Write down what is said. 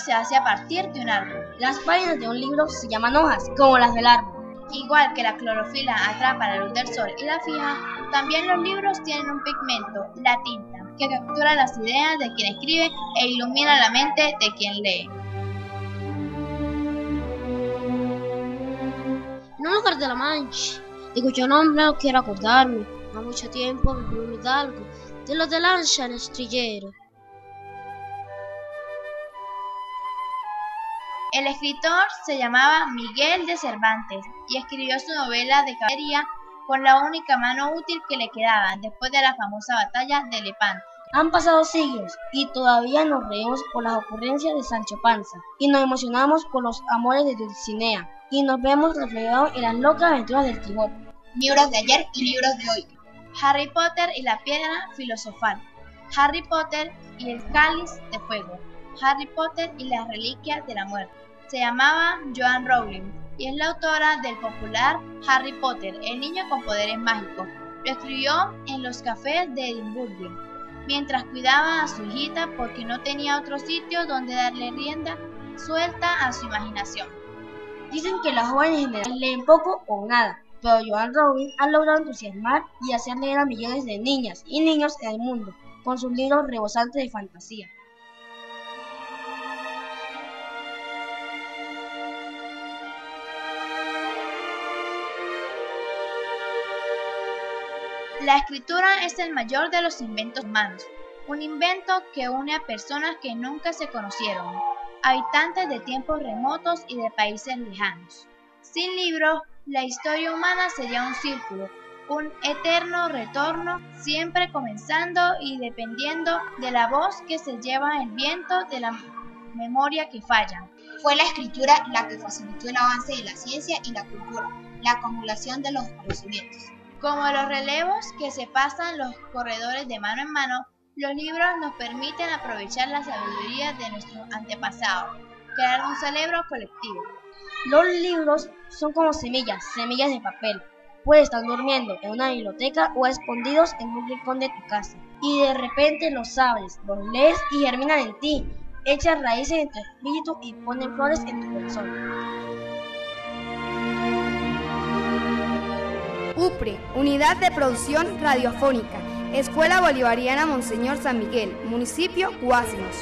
se hace a partir de un árbol. Las páginas de un libro se llaman hojas, como las del árbol. Igual que la clorofila atrapa la luz del sol y la fija, también los libros tienen un pigmento, la tinta, que captura las ideas de quien escribe e ilumina la mente de quien lee. No lugar de la Mancha, de cuyo nombre no quiero acordarme. No mucho tiempo un hidalgo, de los de lancha en estrillero. El escritor se llamaba Miguel de Cervantes y escribió su novela de caballería con la única mano útil que le quedaba después de la famosa batalla de Lepanto. Han pasado siglos y todavía nos reímos por las ocurrencias de Sancho Panza y nos emocionamos por los amores de Dulcinea y nos vemos reflejados en las locas aventuras del Quijote. Libros de ayer y libros de hoy. Harry Potter y la piedra filosofal. Harry Potter y el cáliz de fuego. Harry Potter y las reliquias de la muerte. Se llamaba Joan Rowling y es la autora del popular Harry Potter, el niño con poderes mágicos. Lo escribió en los cafés de Edimburgo, mientras cuidaba a su hijita porque no tenía otro sitio donde darle rienda suelta a su imaginación. Dicen que los jóvenes en general leen poco o nada, pero Joan Rowling ha logrado entusiasmar y hacer leer a millones de niñas y niños en el mundo con sus libros rebosantes de fantasía. La escritura es el mayor de los inventos humanos, un invento que une a personas que nunca se conocieron, habitantes de tiempos remotos y de países lejanos. Sin libros, la historia humana sería un círculo, un eterno retorno, siempre comenzando y dependiendo de la voz que se lleva el viento de la memoria que falla. Fue la escritura la que facilitó el avance de la ciencia y la cultura, la acumulación de los conocimientos. Como los relevos que se pasan los corredores de mano en mano, los libros nos permiten aprovechar la sabiduría de nuestros antepasados, crear un cerebro colectivo. Los libros son como semillas, semillas de papel. Puedes estar durmiendo en una biblioteca o escondidos en un rincón de tu casa. Y de repente los abres, los lees y germinan en ti. Echas raíces en tu espíritu y ponen flores en tu corazón. Unidad de Producción Radiofónica, Escuela Bolivariana Monseñor San Miguel, Municipio Guasinos.